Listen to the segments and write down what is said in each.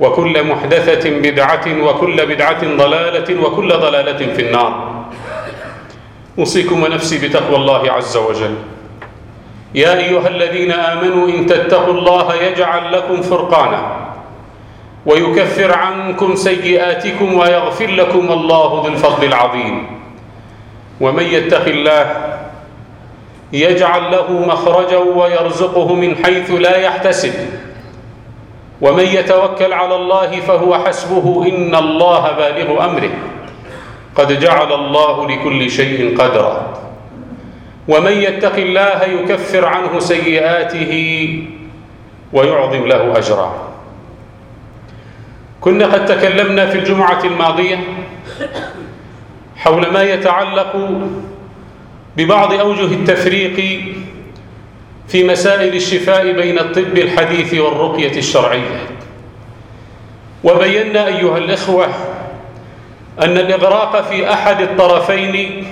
وكل محدثة بدعة وكل بدعة ضلالة وكل ضلالة في النار. أوصيكم ونفسي بتقوى الله عز وجل. يا أيها الذين آمنوا إن تتقوا الله يجعل لكم فرقانا ويكفر عنكم سيئاتكم ويغفر لكم الله ذو الفضل العظيم. ومن يتق الله يجعل له مخرجا ويرزقه من حيث لا يحتسب. ومن يتوكل على الله فهو حسبه إن الله بالغ أمره. قد جعل الله لكل شيء قدرا. ومن يتق الله يكفر عنه سيئاته ويعظم له أجرا. كنا قد تكلمنا في الجمعة الماضية حول ما يتعلق ببعض أوجه التفريق في مسائل الشفاء بين الطب الحديث والرقية الشرعية. وبينا أيها الإخوة أن الإغراق في أحد الطرفين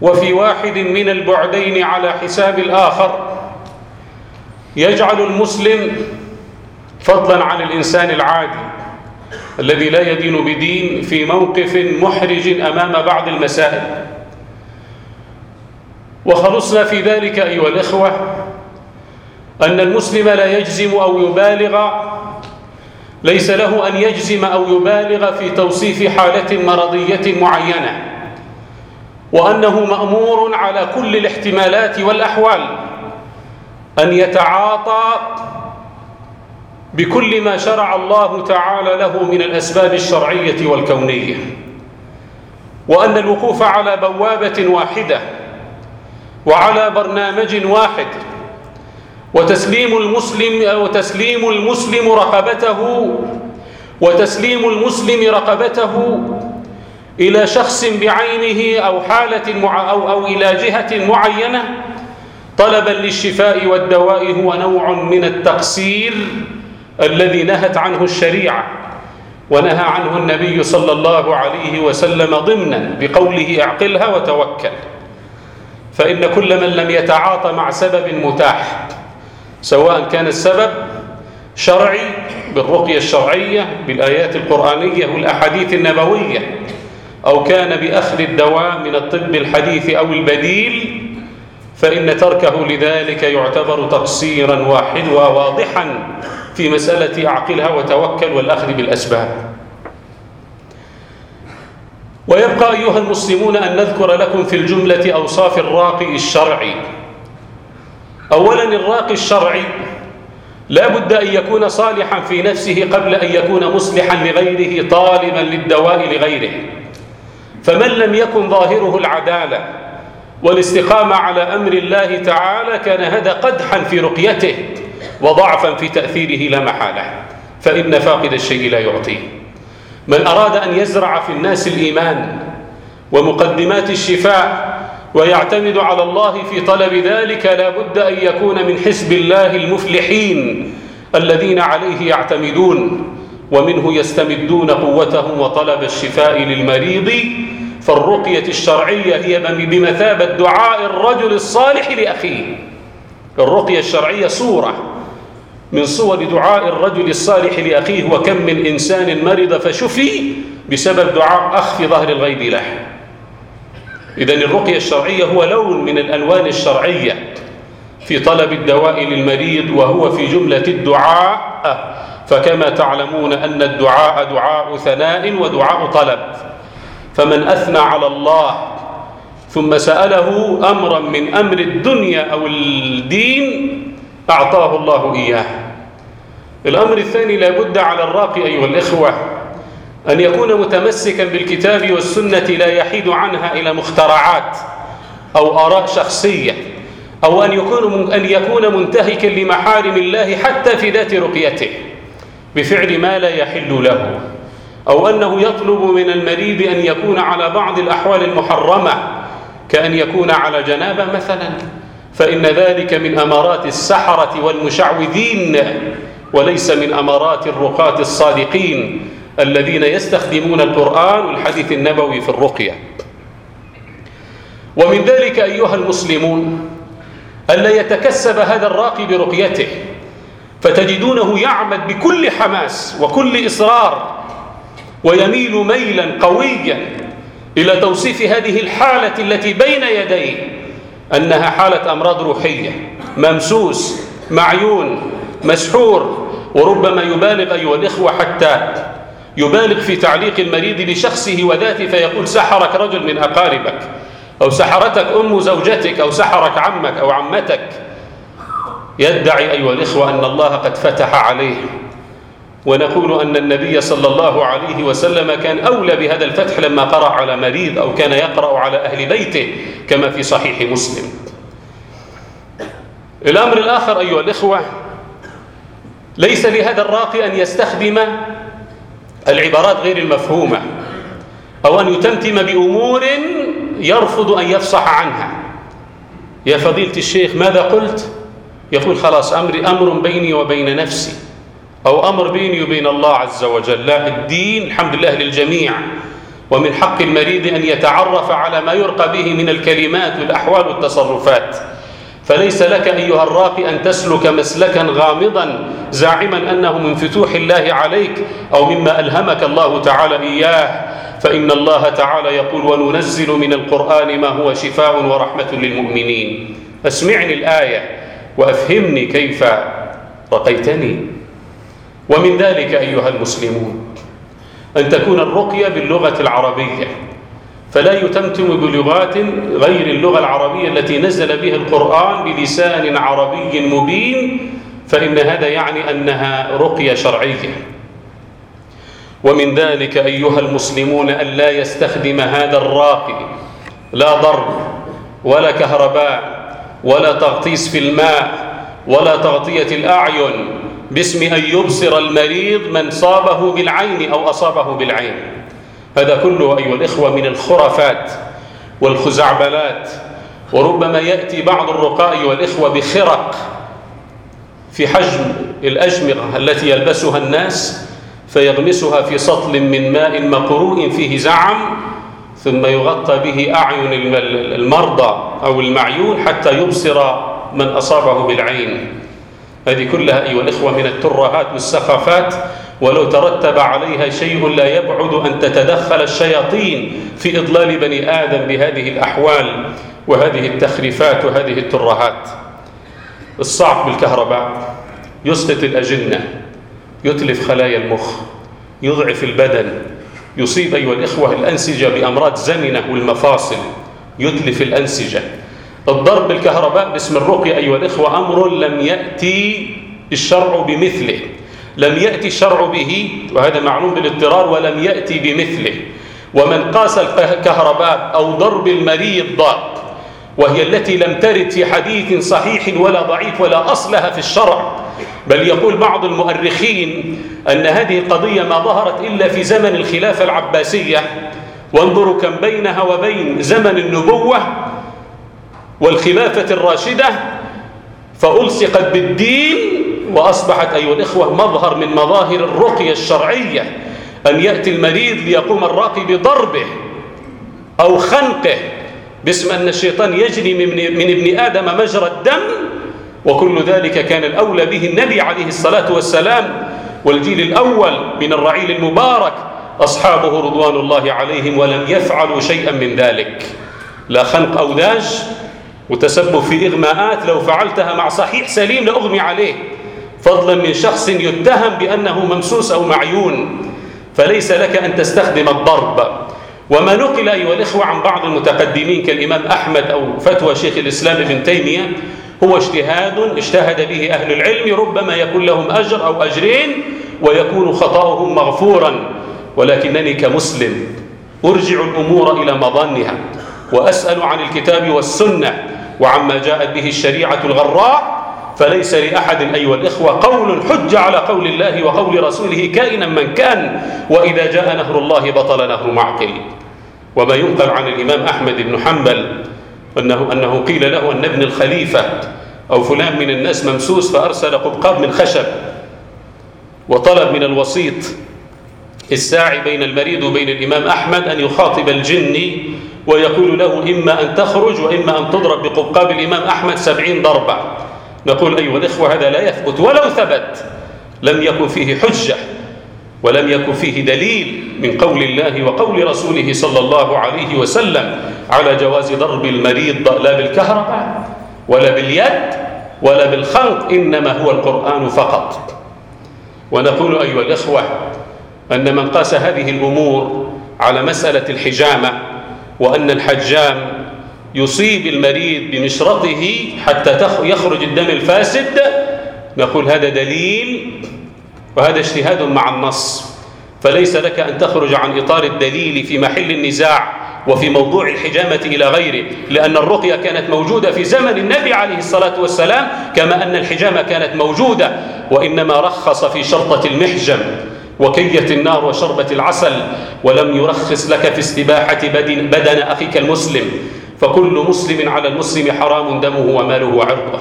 وفي واحد من البعدين على حساب الآخر يجعل المسلم فضلا عن الإنسان العادي الذي لا يدين بدين في موقف محرج أمام بعض المسائل. وخلصنا في ذلك أيها الإخوة أن المسلم لا يجزم أو يبالغ ليس له أن يجزم أو يبالغ في توصيف حالة مرضية معينة وأنه مأمور على كل الاحتمالات والأحوال أن يتعاطى بكل ما شرع الله تعالى له من الأسباب الشرعية والكونية وأن الوقوف على بوابة واحدة وعلى برنامج واحد وتسليم المسلم وتسليم المسلم رقبته وتسليم المسلم رقبته إلى شخص بعينه أو حالة مع أو, أو إلى جهة معينة طلبا للشفاء والدواء هو نوع من التقصير الذي نهت عنه الشريعة ونهى عنه النبي صلى الله عليه وسلم ضمنا بقوله أعقلها وتوكل. فإن كل من لم يتعاطى مع سبب متاح سواء كان السبب شرعي بالرقية الشرعية بالآيات القرآنية والأحاديث النبوية أو كان بأخذ الدواء من الطب الحديث أو البديل فإن تركه لذلك يعتبر تقصيرا واحد وواضحا في مسألة أعقلها وتوكل والأخذ بالأسباب. ويبقى أيها المسلمون أن نذكر لكم في الجملة أوصاف الراقي الشرعي. أولا الراقي الشرعي لا بد أن يكون صالحا في نفسه قبل أن يكون مصلحا لغيره طالبا للدواء لغيره. فمن لم يكن ظاهره العدالة والاستقامة على أمر الله تعالى كان هذا قدحا في رقيته وضعفا في تأثيره لا محالة. فإن فاقد الشيء لا يعطيه. من أراد أن يزرع في الناس الإيمان ومقدمات الشفاء ويعتمد على الله في طلب ذلك لا بد أن يكون من حزب الله المفلحين الذين عليه يعتمدون ومنه يستمدون قوتهم وطلب الشفاء للمريض. فالرقية الشرعية هي بمثابة دعاء الرجل الصالح لأخيه. الرقية الشرعية صورة. من صور دعاء الرجل الصالح لأخيه وكم من إنسان مرض فشفي بسبب دعاء أخ في ظهر الغيب له. إذا الرقية الشرعية هو لون من الألوان الشرعية في طلب الدواء للمريض وهو في جملة الدعاء. فكما تعلمون أن الدعاء دعاء ثناء ودعاء طلب. فمن أثنى على الله ثم سأله أمرا من أمر الدنيا أو الدين أعطاه الله إياه. الأمر الثاني لابد على الراقي أيها الإخوة أن يكون متمسكا بالكتاب والسنة لا يحيد عنها إلى مخترعات أو آراء شخصية أو أن يكون, أن يكون منتهكا لمحارم الله حتى في ذات رقيته بفعل ما لا يحل له أو أنه يطلب من المريض أن يكون على بعض الأحوال المحرمة كأن يكون على جنابة مثلا. فإن ذلك من أمارات السحرة والمشعوذين وليس من أمارات الرقاة الصادقين الذين يستخدمون القرآن والحديث النبوي في الرقية. ومن ذلك أيها المسلمون ألا يتكسب هذا الراقي برقيته فتجدونه يعمد بكل حماس وكل إصرار ويميل ميلا قويا إلى توصيف هذه الحالة التي بين يديه. أنها حالة أمراض روحية. ممسوس معيون مسحور وربما يبالغ أيها الإخوة حتى يبالغ في تعليق المريض بشخصه وذاته فيقول سحرك رجل من أقاربك أو سحرتك أم زوجتك أو سحرك عمك أو عمتك. يدعي أيها الإخوة أن الله قد فتح عليه ونقول أن النبي صلى الله عليه وسلم كان أولى بهذا الفتح لما قرأ على مريض أو كان يقرأ على أهل بيته كما في صحيح مسلم. الأمر الآخر أيها الإخوة ليس لهذا الراقي أن يستخدم العبارات غير المفهومة أو أن يتمتم بأمور يرفض أن يفصح عنها. يا فضيلة الشيخ ماذا قلت؟ يقول خلاص أمري أمر بيني وبين نفسي. أو أمر بيني وبين الله عز وجل. لا الدين الحمد لله للجميع. ومن حق المريض أن يتعرف على ما يرقى به من الكلمات والأحوال والتصرفات. فليس لك أيها الراقي أن تسلك مسلكا غامضا زاعما أنه من فتوح الله عليك أو مما ألهمك الله تعالى إياه. فإن الله تعالى يقول وننزل من القرآن ما هو شفاء ورحمة للمؤمنين. أسمعني الآية وأفهمني كيف رقيتني. ومن ذلك أيها المسلمون أن تكون الرقية باللغة العربية فلا يتمتم بلغات غير اللغة العربية التي نزل بها القرآن بلسان عربي مبين فإن هذا يعني أنها رقية شرعية. ومن ذلك أيها المسلمون أن لا يستخدم هذا الراقي لا ضرب ولا كهرباء ولا تغطيس في الماء ولا تغطية الأعين باسم أن يبصر المريض من صابه بالعين أو أصابه بالعين. هذا كله أيها الإخوة من الخرافات والخزعبلات وربما يأتي بعض الرقاء والإخوة بخرق في حجم الأجمغة التي يلبسها الناس فيغمسها في سطل من ماء مقروء فيه زعم ثم يغطى به أعين المرضى أو المعيون حتى يبصر من أصابه بالعين. هذه كلها أيها الإخوة من الترهات والسخافات ولو ترتب عليها شيء لا يبعد أن تتدخل الشياطين في إضلال بني آدم بهذه الأحوال وهذه التخريفات وهذه الترهات. الصعق بالكهرباء يسقط الأجنة يتلف خلايا المخ يضعف البدن يصيب أيها الإخوة الأنسجة بأمراض زمنة والمفاصل يتلف الأنسجة. الضرب بالكهرباء باسم الرقية أيها الإخوة أمر لم يأتي الشرع بمثله. لم يأتي الشرع به وهذا معلوم بالاضطرار ولم يأتي بمثله. ومن قاس الكهرباء أو ضرب المريض وهي التي لم ترد في حديث صحيح ولا ضعيف ولا أصلها في الشرع. بل يقول بعض المؤرخين أن هذه القضية ما ظهرت إلا في زمن الخلافة العباسية. وانظروا كم بينها وبين زمن النبوة والخلافة الراشدة فألصقت بالدين وأصبحت أيها الإخوة مظهر من مظاهر الرقية الشرعية أن يأتي المريض ليقوم الراقي بضربه أو خنقه باسم أن الشيطان يجري من ابن آدم مجرى الدم وكل ذلك كان الأولى به النبي عليه الصلاة والسلام والجيل الأول من الرعيل المبارك أصحابه رضوان الله عليهم ولم يفعلوا شيئا من ذلك. لا خنق أو داج وتسبب في إغماءات لو فعلتها مع صحيح سليم لأغمي عليه. فضلا من شخص يتهم بأنه ممسوس أو معيون فليس لك أن تستخدم الضرب. وما نقل أيها الإخوة عن بعض المتقدمين كالإمام أحمد أو فتوى شيخ الإسلام ابن تيمية هو اجتهاد اجتهد به أهل العلم ربما يكون لهم أجر أو أجرين ويكون خطأهم مغفورا ولكنني كمسلم أرجع الأمور إلى مظانها وأسأل عن الكتاب والسنة وعما جاءت به الشريعة الغراء فليس لأحد أيها الإخوة قول حج على قول الله وقول رسوله كائنا من كان وإذا جاء نهر الله بطل نهر معقل. وما ينقل عن الإمام أحمد بن حنبل أنه, أنه قيل له أن ابن الخليفة أو فلان من الناس ممسوس فأرسل قبقاب من خشب وطلب من الوسيط الساعي بين المريض وبين الإمام أحمد أن يخاطب الجني ويقول له إما أن تخرج وإما أن تضرب بقبقاب الإمام أحمد سبعين ضربة. نقول أيها الإخوة هذا لا يثبت ولو ثبت لم يكن فيه حجة ولم يكن فيه دليل من قول الله وقول رسوله صلى الله عليه وسلم على جواز ضرب المريض لا بالكهرباء ولا باليد ولا بالخنق إنما هو القرآن فقط. ونقول أيها الإخوة أن من قاس هذه الأمور على مسألة الحجامة وأن الحجام يصيب المريض بمشرطه حتى يخرج الدم الفاسد. نقول هذا دليل وهذا اجتهاد مع النص. فليس لك أن تخرج عن إطار الدليل في محل النزاع وفي موضوع الحجامة إلى غيره لأن الرقية كانت موجودة في زمن النبي عليه الصلاة والسلام كما أن الحجامة كانت موجودة وإنما رخص في شرطة المحجم. وكية النار وشربة العسل ولم يرخص لك في استباحة بدن, بدن أخيك المسلم. فكل مسلم على المسلم حرام دمه وماله وعرضه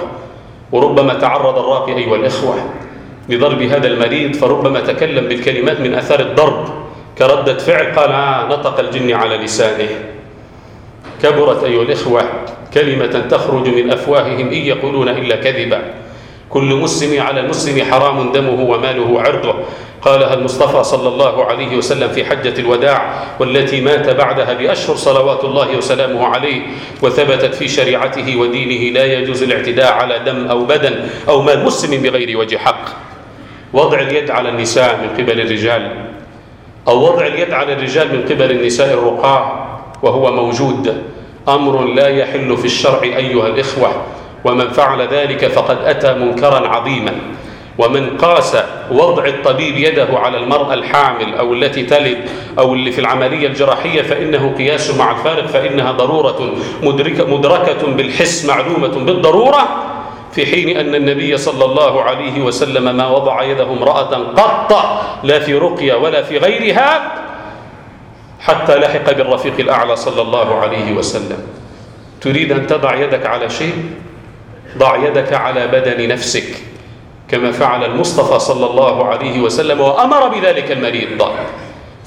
وربما تعرض الراقي أيها الإخوة لضرب هذا المريض فربما تكلم بالكلمات من أثار الضرب. كردة فعل قال آه نطق الجن على لسانه. كبرت أيها الإخوة كلمة تخرج من أفواههم إن يقولون إلا كذبا. كل مسلم على المسلم حرام دمه وماله وعرضه. قالها المصطفى صلى الله عليه وسلم في حجة الوداع والتي مات بعدها بأشهر صلوات الله وسلامه عليه وثبتت في شريعته ودينه لا يجوز الاعتداء على دم أو بدن أو مال مسلم بغير وجه حق؟ وضع اليد على النساء من قبل الرجال أو وضع اليد على الرجال من قبل النساء الرقاع وهو موجود. أمر لا يحل في الشرع أيها الإخوة. ومن فعل ذلك فقد أتى منكرا عظيما. ومن قاس وضع الطبيب يده على المرأة الحامل أو التي تلد أو اللي في العملية الجراحية فإنه قياس مع الفارق فإنها ضرورة مدركة, مدركة بالحس معلومة بالضرورة في حين أن النبي صلى الله عليه وسلم ما وضع يده امرأة قط لا في رقية ولا في غيرها حتى لحق بالرفيق الأعلى صلى الله عليه وسلم. تريد أن تضع يدك على شيء؟ ضع يدك على بدن نفسك كما فعل المصطفى صلى الله عليه وسلم وأمر بذلك المريض.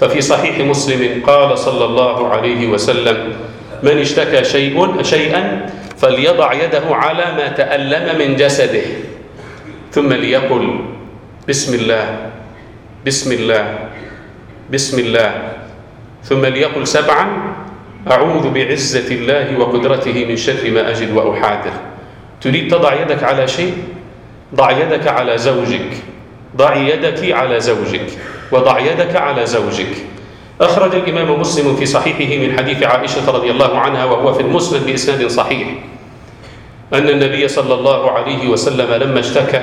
ففي صحيح مسلم قال صلى الله عليه وسلم من اشتكى شيء شيئا فليضع يده على ما تألم من جسده ثم ليقل بسم الله بسم الله بسم الله. ثم ليقل سبعا أعوذ بعزة الله وقدرته من شر ما أجد وأحاذر. تريد تضع يدك على شيء؟ ضع يدك على زوجك. ضع يدك على زوجك. وضع يدك على زوجك. أخرج الإمام مسلم في صحيحه من حديث عائشة رضي الله عنها وهو في المسند بإسناد صحيح. أن النبي صلى الله عليه وسلم لما اشتكى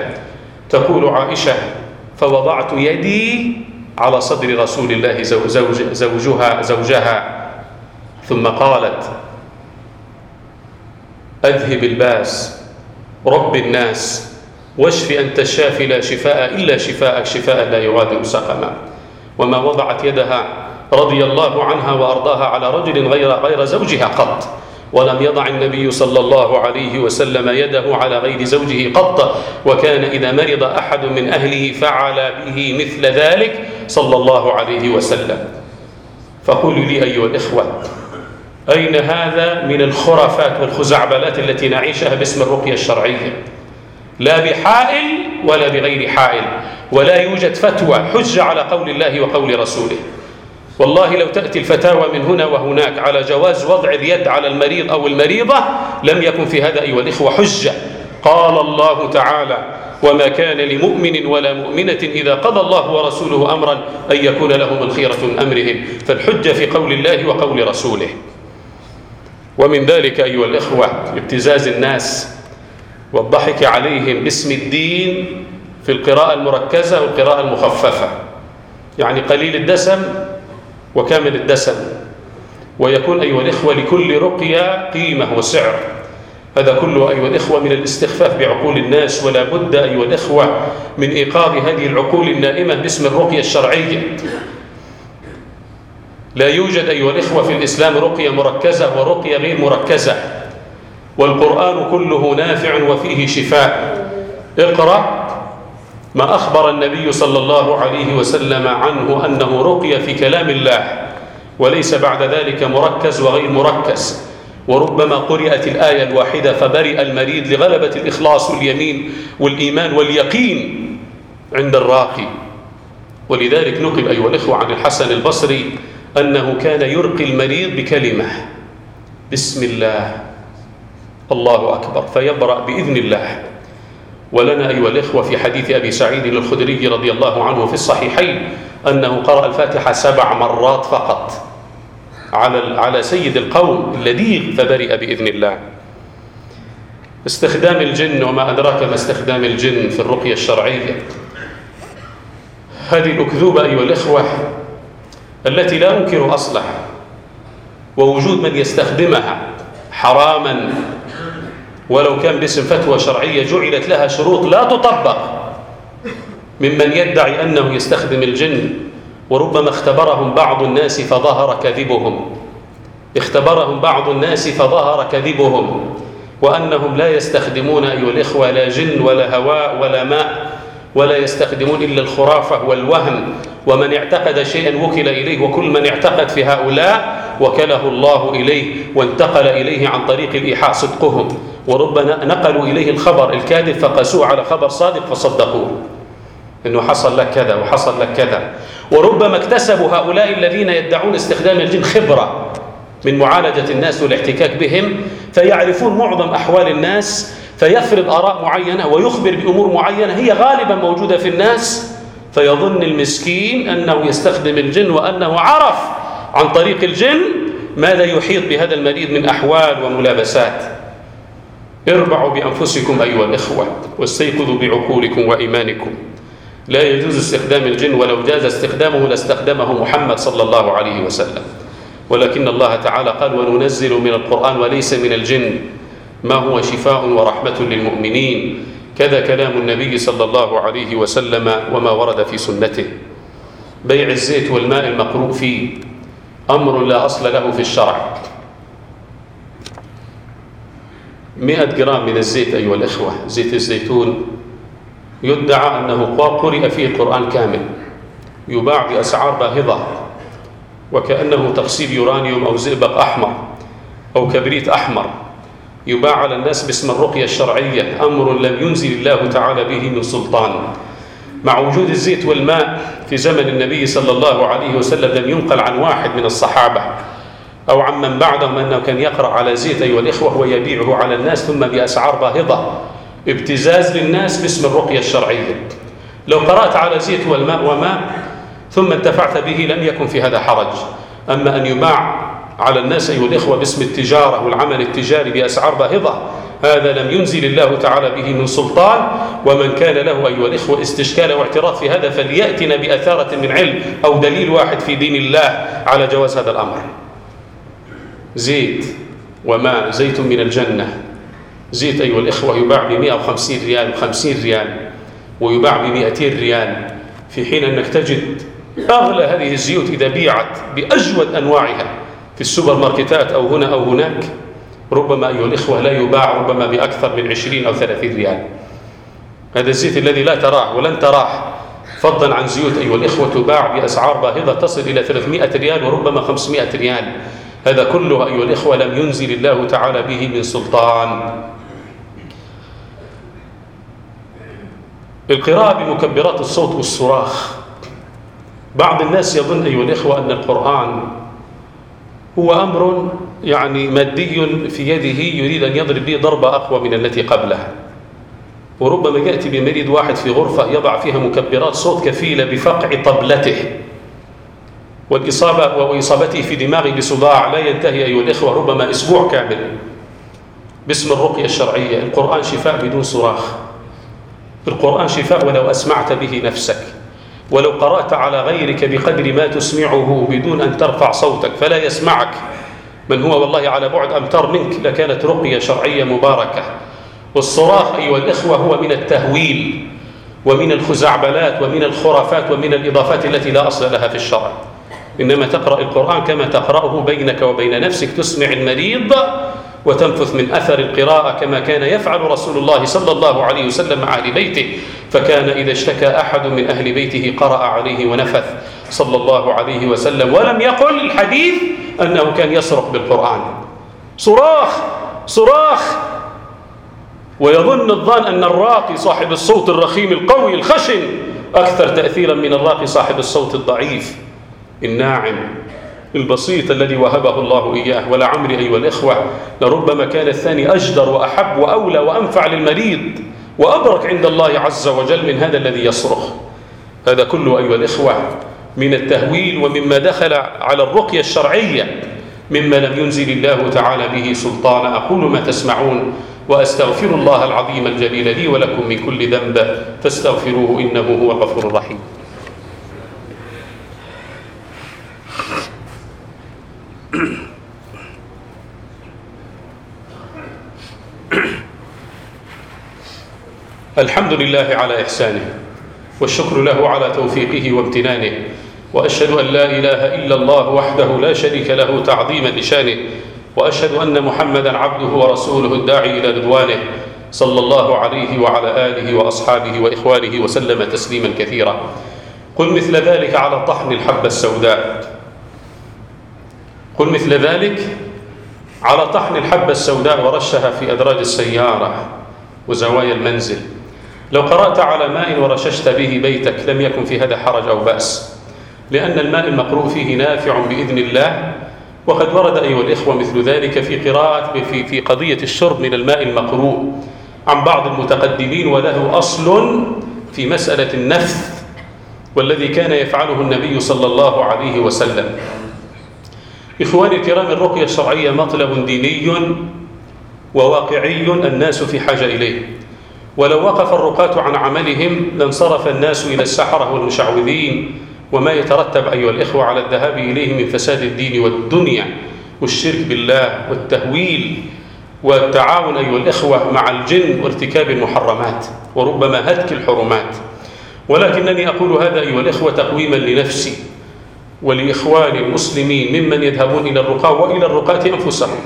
تقول عائشة فوضعت يدي على صدر رسول الله زوج زوجها زوجها. ثم قالت أذهب الباس. رب الناس واشف أنت الشافي لا شفاء إلا شفاءك شفاء لا يغادر سقما. وما وضعت يدها رضي الله عنها وأرضاها على رجل غير, غير زوجها قط. ولم يضع النبي صلى الله عليه وسلم يده على غير زوجه قط. وكان إذا مرض أحد من أهله فعل به مثل ذلك صلى الله عليه وسلم. فقولوا لي أيها الإخوة أين هذا من الخرافات والخزعبلات التي نعيشها باسم الرقية الشرعية؟ لا بحائل ولا بغير حائل ولا يوجد فتوى حجة على قول الله وقول رسوله. والله لو تأتي الفتاوى من هنا وهناك على جواز وضع اليد على المريض أو المريضة لم يكن في هذا أيها الإخوة حجة. قال الله تعالى وما كان لمؤمن ولا مؤمنة إذا قضى الله ورسوله أمرا أن يكون لهم الخيرة من أمرهم فالحجة في قول الله وقول رسوله. ومن ذلك أيها الإخوة ابتزاز الناس والضحك عليهم باسم الدين في القراءة المركزة والقراءة المخففة. يعني قليل الدسم وكامل الدسم. ويكون أيها الإخوة لكل رقية قيمة وسعر. هذا كله أيها الإخوة من الاستخفاف بعقول الناس ولا بد أيها الإخوة من إيقاظ هذه العقول النائمة باسم الرقية الشرعية. لا يوجد أيها الإخوة في الإسلام رقية مركزة ورقية غير مركزة. والقرآن كله نافع وفيه شفاء. اقرأ ما أخبر النبي صلى الله عليه وسلم عنه أنه رقي في كلام الله وليس بعد ذلك مركز وغير مركز. وربما قرأت الآية الواحدة فبرئ المريض لغلبة الإخلاص واليمين والإيمان واليقين عند الراقي. ولذلك نقل أيها الإخوة عن الحسن البصري أنه كان يرقي المريض بكلمة. بسم الله. الله أكبر. فيبرأ بإذن الله. ولنا أيها الإخوة في حديث أبي سعيد الخدري رضي الله عنه في الصحيحين أنه قرأ الفاتحة سبع مرات فقط على على سيد القوم الذي فبرئ بإذن الله. استخدام الجن وما أدراك ما استخدام الجن في الرقية الشرعية. هذه الأكذوبة أيها الإخوة التي لا أنكر أصلها ووجود من يستخدمها حراما ولو كان باسم فتوى شرعية جعلت لها شروط لا تطبق ممن يدعي أنه يستخدم الجن وربما اختبرهم بعض الناس فظهر كذبهم. اختبرهم بعض الناس فظهر كذبهم وأنهم لا يستخدمون أيها الإخوة لا جن ولا هواء ولا ماء ولا يستخدمون إلا الخرافة والوهم ومن اعتقد شيئا وكل إليه وكل من اعتقد في هؤلاء وكله الله إليه وانتقل إليه عن طريق الإيحاء صدقهم. وربما نقلوا إليه الخبر الكاذب فقسوه على خبر صادق فصدقوه. إنه حصل لك كذا وحصل لك كذا. وربما اكتسبوا هؤلاء الذين يدعون استخدام الجن خبرة من معالجة الناس والاحتكاك بهم فيعرفون معظم أحوال الناس فيفرض آراء معينة ويخبر بأمور معينة هي غالبا موجودة في الناس فيظن المسكين أنه يستخدم الجن وأنه عرف عن طريق الجن ماذا يحيط بهذا المريض من أحوال وملابسات. اربعوا بأنفسكم أيها الإخوة واستيقظوا بعقولكم وإيمانكم. لا يجوز استخدام الجن ولو جاز استخدامه لاستخدمه محمد صلى الله عليه وسلم. ولكن الله تعالى قال وننزل من القرآن وليس من الجن. ما هو شفاء ورحمة للمؤمنين؟ كذا كلام النبي صلى الله عليه وسلم وما ورد في سنته. بيع الزيت والماء المقروء فيه أمر لا أصل له في الشرع. مئة جرام من الزيت أيها الإخوة زيت الزيتون يدعى أنه قرئ فيه القرآن كامل يباع بأسعار باهظة وكأنه تقصير يورانيوم أو زئبق أحمر أو كبريت أحمر. يباع على الناس باسم الرقية الشرعية أمر لم ينزل الله تعالى به من سلطان. مع وجود الزيت والماء في زمن النبي صلى الله عليه وسلم لم ينقل عن واحد من الصحابة. أو عن من بعدهم أنه كان يقرأ على زيت أيها الإخوة ويبيعه على الناس ثم بأسعار باهظة. ابتزاز للناس باسم الرقية الشرعية. لو قرأت على زيت والماء وماء ثم انتفعت به لم يكن في هذا حرج. أما أن يباع على الناس أيها الإخوة باسم التجارة والعمل التجاري بأسعار باهظة. هذا لم ينزل الله تعالى به من سلطان. ومن كان له أيها الإخوة استشكال واعتراف في هذا فليأتنا بأثارة من علم أو دليل واحد في دين الله على جواز هذا الأمر. زيت وماء زيت من الجنة. زيت أيها الإخوة يباع ب 150 ريال و50 ريال ويباع ب 200 ريال. في حين أنك تجد أغلى هذه الزيوت إذا بيعت بأجود أنواعها. في السوبر ماركتات أو هنا أو هناك ربما أيها الإخوة لا يباع ربما بأكثر من 20 أو 30 ريال. هذا الزيت الذي لا تراه ولن تراه. فضلا عن زيوت أيها الإخوة تباع بأسعار باهظة تصل إلى 300 ريال وربما 500 ريال. هذا كله أيها الإخوة لم ينزل الله تعالى به من سلطان. القراءة بمكبرات الصوت والصراخ. بعض الناس يظن أيها الإخوة أن القرآن هو أمر يعني مادي في يده يريد أن يضرب به ضربة أقوى من التي قبلها. وربما يأتي بمريض واحد في غرفة يضع فيها مكبرات صوت كفيلة بفقع طبلته. والإصابة وإصابته في دماغه بصداع لا ينتهي أيها الإخوة ربما أسبوع كامل. باسم الرقية الشرعية القرآن شفاء بدون صراخ. القرآن شفاء ولو أسمعت به نفسك. ولو قرأت على غيرك بقدر ما تسمعه بدون أن ترفع صوتك فلا يسمعك. من هو والله على بعد أمتر منك لكانت رقية شرعية مباركة. والصراخ أيها الإخوة هو من التهويل ومن الخزعبلات ومن الخرافات ومن الإضافات التي لا أصل لها في الشرع. إنما تقرأ القرآن كما تقرأه بينك وبين نفسك تسمع المريض وتنفث من أثر القراءة كما كان يفعل رسول الله صلى الله عليه وسلم مع أهل بيته فكان إذا اشتكى أحد من أهل بيته قرأ عليه ونفث صلى الله عليه وسلم. ولم يقل الحديث أنه كان يصرخ بالقرآن. صراخ! صراخ! ويظن الظان أن الراقي صاحب الصوت الرخيم القوي الخشن أكثر تأثيرا من الراقي صاحب الصوت الضعيف الناعم. البسيط الذي وهبه الله إياه ولعمري أيها الإخوة لربما كان الثاني أجدر وأحب وأولى وأنفع للمريض وأبرك عند الله عز وجل من هذا الذي يصرخ. هذا كله أيها الإخوة من التهويل ومما دخل على الرقية الشرعية مما لم ينزل الله تعالى به سلطان أقول ما تسمعون وأستغفر الله العظيم الجليل لي ولكم من كل ذنب فاستغفروه إنه هو الغفور الرحيم. الحمد لله على إحسانه والشكر له على توفيقه وامتنانه وأشهد أن لا إله إلا الله وحده لا شريك له تعظيما لشانه وأشهد أن محمدا عبده ورسوله الداعي إلى رضوانه صلى الله عليه وعلى آله وأصحابه وإخوانه وسلم تسليما كثيرا. قل مثل ذلك على طحن الحبة السوداء. قل مثل ذلك على طحن الحبة السوداء ورشها في أدراج السيارة وزوايا المنزل. لو قرأت على ماء ورششت به بيتك لم يكن في هذا حرج أو بأس لأن الماء المقروء فيه نافع بإذن الله وقد ورد أيها الإخوة مثل ذلك في قراءة في, في قضية الشرب من الماء المقروء عن بعض المتقدمين وله أصل في مسألة النفث والذي كان يفعله النبي صلى الله عليه وسلم. إخواني الكرام الرقية الشرعية مطلب ديني وواقعي الناس في حاجة إليه. ولو وقف الرقاة عن عملهم لانصرف الناس إلى السحرة والمشعوذين. وما يترتب أيها الإخوة على الذهاب إليه من فساد الدين والدنيا والشرك بالله والتهويل والتعاون أيها الإخوة مع الجن وارتكاب المحرمات وربما هتك الحرمات. ولكنني أقول هذا أيها الإخوة تقويما لنفسي. ولإخواني المسلمين ممن يذهبون إلى الرقاة وإلى الرقاة أنفسهم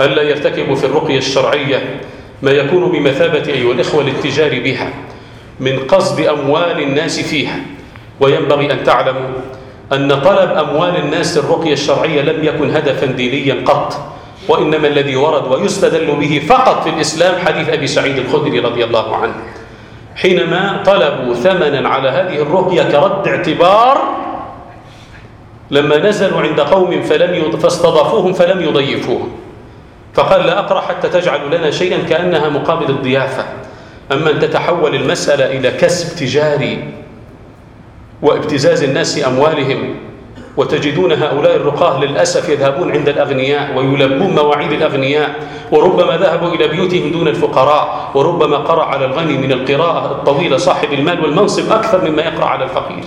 ألا يرتكبوا في الرقية الشرعية ما يكون بمثابة أيها الإخوة الاتجار بها من قصد أموال الناس فيها. وينبغي أن تعلموا أن طلب أموال الناس الرقية الشرعية لم يكن هدفا دينيا قط وإنما الذي ورد ويستدل به فقط في الإسلام حديث أبي سعيد الخدري رضي الله عنه. حينما طلبوا ثمنا على هذه الرقية كرد اعتبار لما نزلوا عند قوم فلم فاستضافوهم فلم يضيفوهم. فقال لا أقرأ حتى تجعل لنا شيئا كأنها مقابل الضيافة. أما أن تتحول المسألة إلى كسب تجاري وابتزاز الناس أموالهم وتجدون هؤلاء الرقاة للأسف يذهبون عند الأغنياء ويلبون مواعيد الأغنياء وربما ذهبوا إلى بيوتهم دون الفقراء وربما قرأ على الغني من القراءة الطويلة صاحب المال والمنصب أكثر مما يقرأ على الفقير.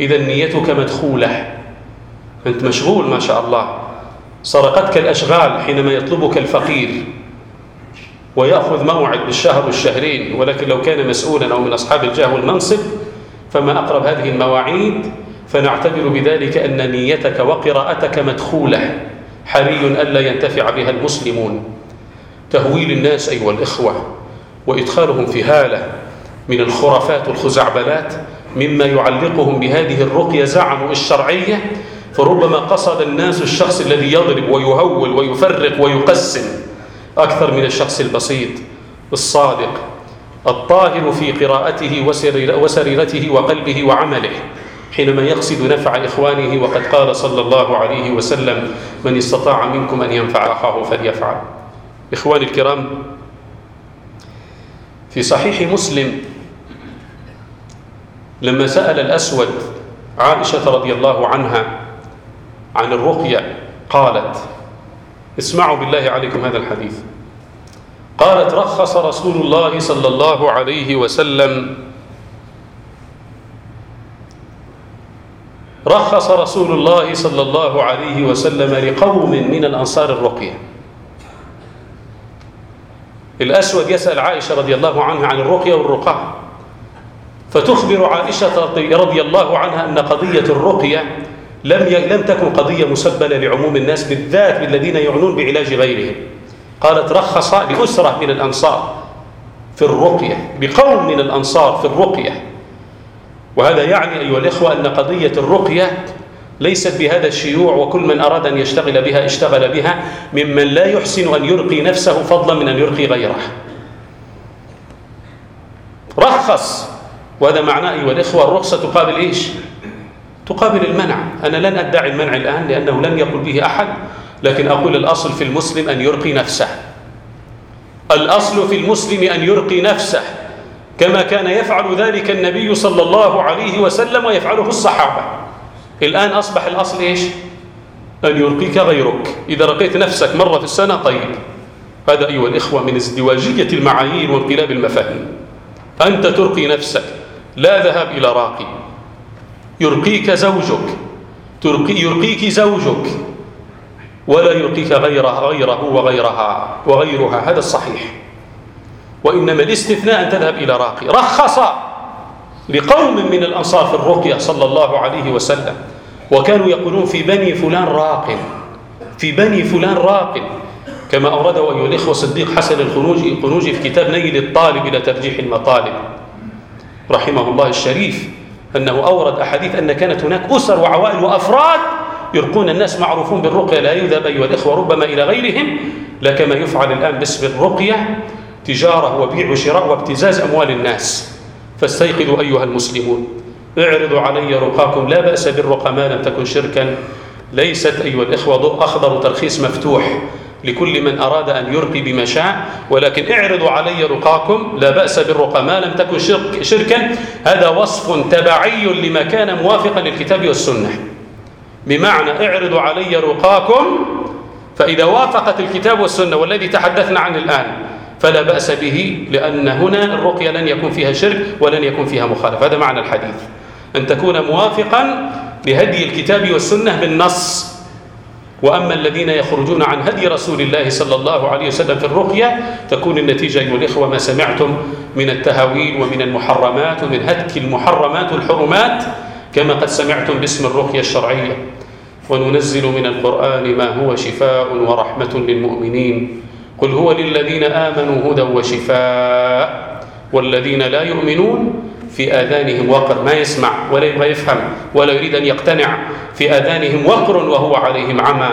إذا نيتك مدخولة. أنت مشغول ما شاء الله. سرقتك الأشغال حينما يطلبك الفقير ويأخذ موعد بالشهر والشهرين ولكن لو كان مسؤولا أو من أصحاب الجاه والمنصب فما أقرب هذه المواعيد فنعتبر بذلك أن نيتك وقراءتك مدخولة. حري ألا ينتفع بها المسلمون. تهويل الناس أيها الإخوة وإدخالهم في هالة من الخرافات والخزعبلات مما يعلقهم بهذه الرقية زعموا الشرعية فربما قصد الناس الشخص الذي يضرب ويهول ويفرق ويقسم أكثر من الشخص البسيط الصادق الطاهر في قراءته وسريرته وقلبه وعمله حينما يقصد نفع إخوانه وقد قال صلى الله عليه وسلم من استطاع منكم أن ينفع أخاه فليفعل. إخواني الكرام في صحيح مسلم لما سأل الأسود عائشة رضي الله عنها عن الرقية قالت اسمعوا بالله عليكم هذا الحديث. قالت رخص رسول الله صلى الله عليه وسلم. رخص رسول الله صلى الله عليه وسلم لقوم من الأنصار الرقية. الأسود يسأل عائشة رضي الله عنها عن الرقية والرقاة. فتخبر عائشة رضي الله عنها أن قضية الرقية لم لم تكن قضية مسبلة لعموم الناس بالذات بالذين يعنون بعلاج غيرهم. قالت رخص لأسرة من الأنصار في الرقية بقوم من الأنصار في الرقية. وهذا يعني أيها الإخوة أن قضية الرقية ليست بهذا الشيوع وكل من أراد أن يشتغل بها اشتغل بها ممن لا يحسن أن يرقي نفسه فضلا من أن يرقي غيره. رخص! وهذا معناه أيها الإخوة الرخصة تقابل إيش؟ تقابل المنع. أنا لن أدعي المنع الآن لأنه لم يقل به أحد لكن أقول الأصل في المسلم أن يرقي نفسه. الأصل في المسلم أن يرقي نفسه. كما كان يفعل ذلك النبي صلى الله عليه وسلم ويفعله الصحابة. الآن أصبح الأصل إيش؟ أن يرقيك غيرك. إذا رقيت نفسك مرة في السنة طيب. هذا أيها الإخوة من ازدواجية المعايير وانقلاب المفاهيم. أنت ترقي نفسك. لا ذهاب إلى راقي. يرقيك زوجك. ترقي يرقيك زوجك. ولا يرقيك غيره غيره وغيرها وغيرها. هذا الصحيح. وإنما الاستثناء أن تذهب إلى راقي. رخص لقوم من الأنصار في الرقية صلى الله عليه وسلم. وكانوا يقولون في بني فلان راق. في بني فلان راق. كما أورده أيها الإخوة صديق حسن الخنوجي في كتاب نيل الطالب إلى ترجيح المطالب. رحمه الله الشريف. أنه أورد أحاديث أن كانت هناك أسر وعوائل وأفراد يرقون الناس معروفون بالرقية لا يذهب أيها الإخوة ربما إلى غيرهم لا كما يفعل الآن باسم الرقية تجارة وبيع وشراء وابتزاز أموال الناس. فاستيقظوا أيها المسلمون. اعرضوا علي رقاكم لا بأس بالرقى ما لم تكن شركا. ليست أيها الإخوة ضوء أخضر ترخيص مفتوح. لكل من أراد أن يرقي بما شاء ولكن اعرضوا علي رقاكم لا بأس بالرقى ما لم تكن شرك شركا. هذا وصف تبعي لما كان موافقا للكتاب والسنة. بمعنى اعرضوا علي رقاكم فإذا وافقت الكتاب والسنة والذي تحدثنا عنه الآن فلا بأس به لأن هنا الرقية لن يكون فيها شرك ولن يكون فيها مخالفة. هذا معنى الحديث. أن تكون موافقا لهدي الكتاب والسنة بالنص. وأما الذين يخرجون عن هدي رسول الله صلى الله عليه وسلم في الرقية تكون النتيجة أيها الإخوة ما سمعتم من التهاويل ومن المحرمات ومن هتك المحرمات والحرمات كما قد سمعتم باسم الرقية الشرعية. وننزل من القرآن ما هو شفاء ورحمة للمؤمنين. قل هو للذين آمنوا هدى وشفاء والذين لا يؤمنون في آذانهم وقر ما يسمع ولا يبغى يفهم ولا يريد أن يقتنع. في آذانهم وقر وهو عليهم عمى.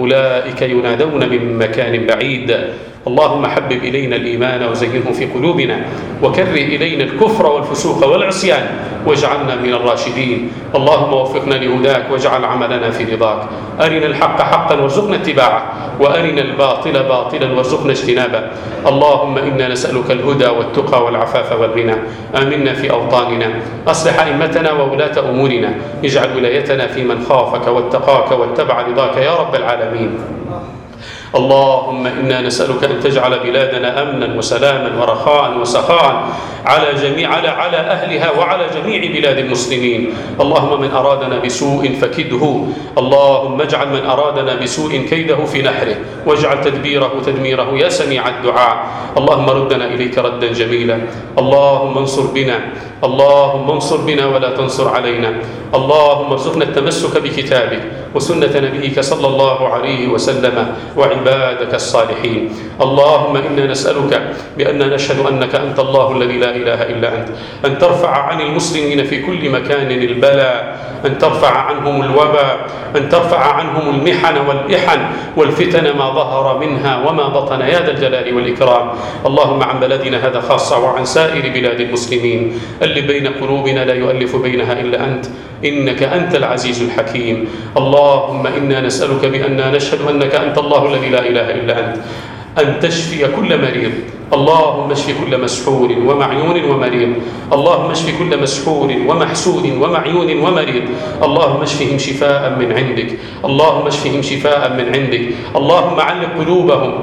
أولئك ينادون من مكان بعيد. اللهم حبب إلينا الإيمان وزينه في قلوبنا وكره إلينا الكفر والفسوق والعصيان واجعلنا من الراشدين. اللهم وفقنا لهداك واجعل عملنا في رضاك. أرنا الحق حقا وارزقنا اتباعه وأرنا الباطل باطلا وارزقنا اجتنابه. اللهم إنا نسألك الهدى والتقى والعفاف والغنى. آمنا في أوطاننا. أصلح أئمتنا وولاة أمورنا. اجعل ولايتنا في من خافك واتقاك واتبع رضاك يا رب العالمين. اللهم إنا نسألك أن تجعل بلادنا أمنا وسلاما ورخاء وسخاء على جميع على على أهلها وعلى جميع بلاد المسلمين. اللهم من أرادنا بسوء فكده. اللهم اجعل من أرادنا بسوء كيده في نحره. واجعل تدبيره تدميره يا سميع الدعاء. اللهم ردنا إليك ردا جميلا. اللهم انصر بنا. اللهم انصر بنا ولا تنصر علينا. اللهم ارزقنا التمسك بكتابك وسنة نبيك صلى الله عليه وسلم وعبادك الصالحين. اللهم إنا نسألك بأن نشهد أنك أنت الله الذي لا إله إلا أنت. أن ترفع عن المسلمين في كل مكان البلاء أن ترفع عنهم الوباء أن ترفع عنهم المحن والإحن والفتن ما ظهر منها وما بطن. يا ذا الجلال والإكرام. اللهم عن بلدنا هذا خاصة وعن سائر بلاد المسلمين. اللي بين قلوبنا لا يؤلف بينها إلا أنت. إنك أنت العزيز الحكيم. اللهم إنا نسألك بأننا نشهد أنك أنت الله الذي لا إله إلا أنت. أن تشفي كل مريض. اللهم اشف كل مسحور ومعيون ومريض. اللهم اشف كل مسحور ومحسود ومعيون ومريض. اللهم اشفهم شفاء من عندك. اللهم اشفهم شفاء من عندك. اللهم علق قلوبهم.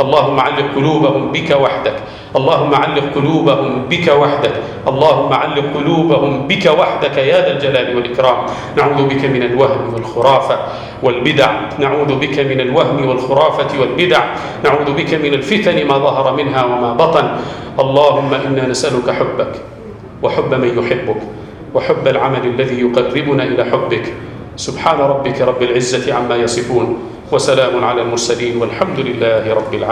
اللهم علق قلوبهم بك وحدك. اللهم علق قلوبهم بك وحدك. اللهم علق قلوبهم بك وحدك يا ذا الجلال والإكرام. نعوذ بك من الوهم والخرافة والبدع. نعوذ بك من الوهم والخرافة والبدع. نعوذ بك من الفتن ما ظهر منها وما بطن. اللهم إنا نسألك حبك وحب من يحبك وحب العمل الذي يقربنا إلى حبك. سبحان ربك رب العزة عما يصفون وسلام على المرسلين والحمد لله رب العالمين.